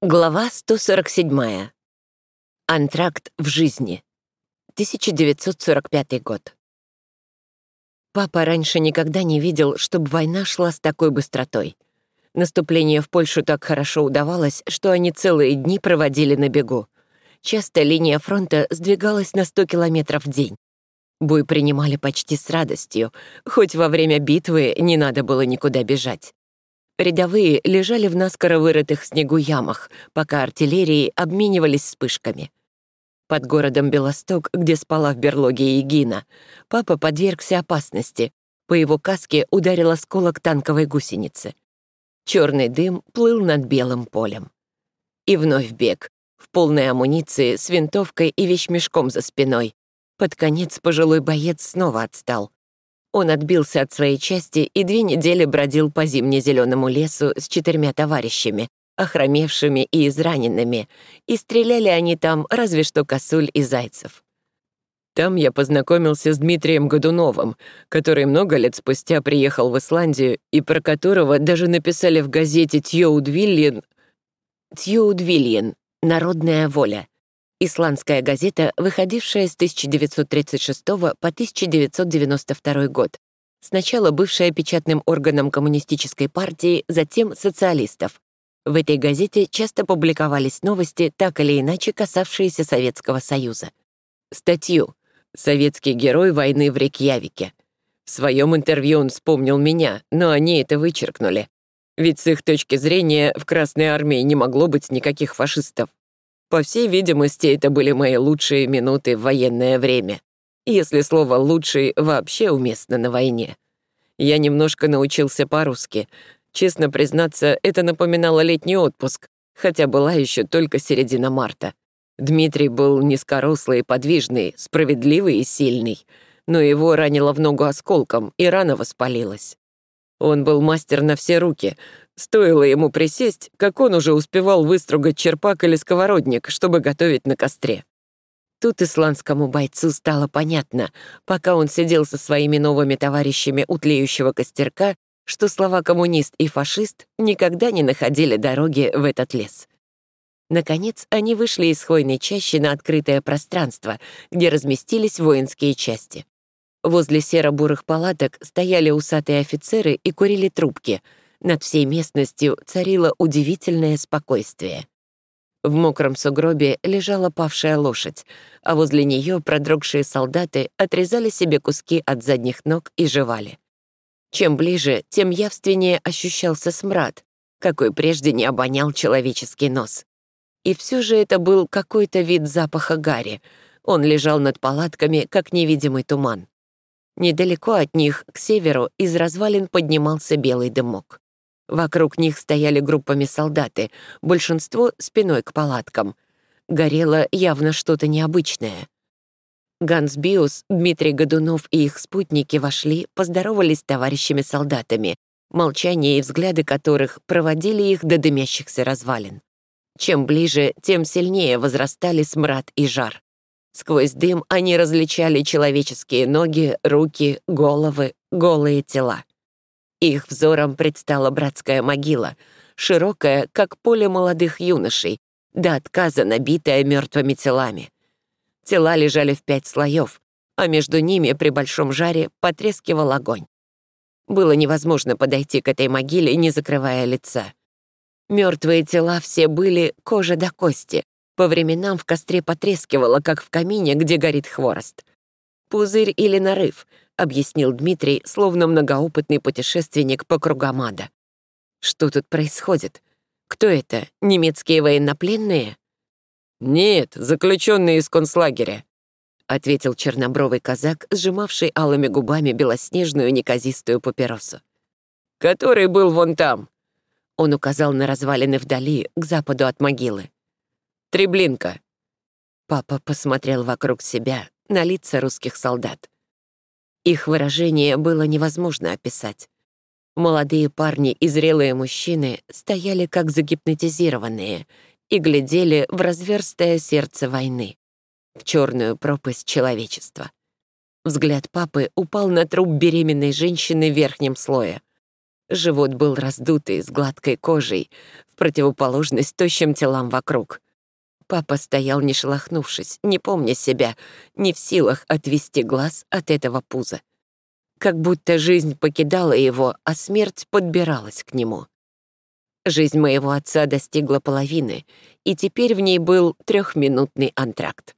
Глава 147. Антракт в жизни. 1945 год. Папа раньше никогда не видел, чтобы война шла с такой быстротой. Наступление в Польшу так хорошо удавалось, что они целые дни проводили на бегу. Часто линия фронта сдвигалась на 100 километров в день. Бой принимали почти с радостью, хоть во время битвы не надо было никуда бежать. Рядовые лежали в наскоро вырытых снегу ямах, пока артиллерии обменивались вспышками. Под городом Белосток, где спала в берлоге Егина, папа подвергся опасности. По его каске ударил осколок танковой гусеницы. Черный дым плыл над белым полем. И вновь бег, в полной амуниции, с винтовкой и вещмешком за спиной. Под конец пожилой боец снова отстал. Он отбился от своей части и две недели бродил по зимне-зеленому лесу с четырьмя товарищами, охромевшими и израненными, и стреляли они там разве что косуль и зайцев. Там я познакомился с Дмитрием Годуновым, который много лет спустя приехал в Исландию и про которого даже написали в газете «Тьоудвильен» «Тьоудвильен. Народная воля», Исландская газета, выходившая с 1936 по 1992 год. Сначала бывшая печатным органом коммунистической партии, затем социалистов. В этой газете часто публиковались новости, так или иначе касавшиеся Советского Союза. Статью «Советский герой войны в Рейкьявике». В своем интервью он вспомнил меня, но они это вычеркнули. Ведь с их точки зрения в Красной армии не могло быть никаких фашистов. По всей видимости, это были мои лучшие минуты в военное время, если слово «лучший» вообще уместно на войне. Я немножко научился по-русски. Честно признаться, это напоминало летний отпуск, хотя была еще только середина марта. Дмитрий был низкорослый и подвижный, справедливый и сильный, но его ранило в ногу осколком, и рана воспалилась. Он был мастер на все руки, Стоило ему присесть, как он уже успевал выстругать черпак или сковородник, чтобы готовить на костре. Тут исландскому бойцу стало понятно, пока он сидел со своими новыми товарищами у тлеющего костерка, что слова «коммунист» и «фашист» никогда не находили дороги в этот лес. Наконец, они вышли из хвойной чащи на открытое пространство, где разместились воинские части. Возле серо-бурых палаток стояли усатые офицеры и курили трубки — над всей местностью царило удивительное спокойствие. В мокром сугробе лежала павшая лошадь, а возле нее продрогшие солдаты отрезали себе куски от задних ног и жевали. Чем ближе, тем явственнее ощущался смрад, какой прежде не обонял человеческий нос. И все же это был какой-то вид запаха гари. Он лежал над палатками, как невидимый туман. Недалеко от них, к северу, из развалин поднимался белый дымок. Вокруг них стояли группами солдаты, большинство спиной к палаткам. Горело явно что-то необычное. Ганс Биус, Дмитрий Годунов и их спутники вошли, поздоровались с товарищами-солдатами, молчание и взгляды которых проводили их до дымящихся развалин. Чем ближе, тем сильнее возрастали смрад и жар. Сквозь дым они различали человеческие ноги, руки, головы, голые тела. Их взором предстала братская могила, широкая, как поле молодых юношей, до отказа набитая мертвыми телами. Тела лежали в пять слоев, а между ними при большом жаре потрескивал огонь. Было невозможно подойти к этой могиле, не закрывая лица. Мертвые тела все были кожа до кости. По временам в костре потрескивало, как в камине, где горит хворост. Пузырь или нарыв, объяснил Дмитрий, словно многоопытный путешественник по кругам ада. «Что тут происходит? Кто это? Немецкие военнопленные?» «Нет, заключенные из концлагеря», — ответил чернобровый казак, сжимавший алыми губами белоснежную неказистую папиросу. «Который был вон там», — он указал на развалины вдали, к западу от могилы. «Треблинка». Папа посмотрел вокруг себя, на лица русских солдат. Их выражение было невозможно описать. Молодые парни и зрелые мужчины стояли как загипнотизированные и глядели в разверстое сердце войны, в черную пропасть человечества. Взгляд папы упал на труп беременной женщины в верхнем слое. Живот был раздутый, с гладкой кожей, в противоположность тощим телам вокруг. Папа стоял, не шелохнувшись, не помня себя, не в силах отвести глаз от этого пуза. Как будто жизнь покидала его, а смерть подбиралась к нему. Жизнь моего отца достигла половины, и теперь в ней был трехминутный антракт.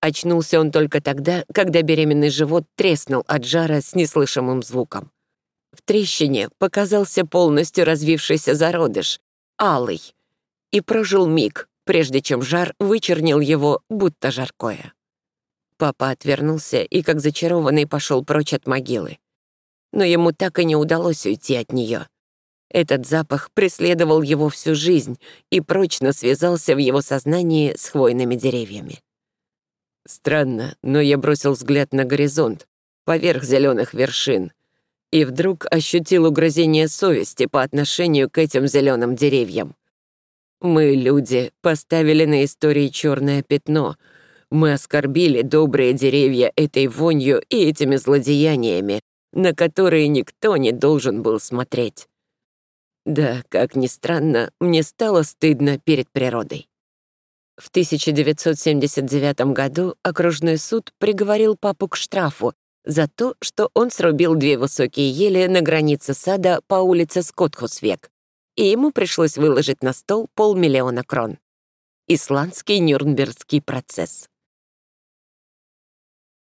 Очнулся он только тогда, когда беременный живот треснул от жара с неслышимым звуком. В трещине показался полностью развившийся зародыш, алый, и прожил миг, прежде чем жар вычернил его, будто жаркое. Папа отвернулся и, как зачарованный, пошел прочь от могилы. Но ему так и не удалось уйти от нее. Этот запах преследовал его всю жизнь и прочно связался в его сознании с хвойными деревьями. Странно, но я бросил взгляд на горизонт, поверх зеленых вершин, и вдруг ощутил угрызение совести по отношению к этим зеленым деревьям. Мы, люди, поставили на истории черное пятно. Мы оскорбили добрые деревья этой вонью и этими злодеяниями, на которые никто не должен был смотреть. Да, как ни странно, мне стало стыдно перед природой. В 1979 году окружной суд приговорил папу к штрафу за то, что он срубил две высокие ели на границе сада по улице Скотхусвек, и ему пришлось выложить на стол полмиллиона крон. Исландский Нюрнбергский процесс.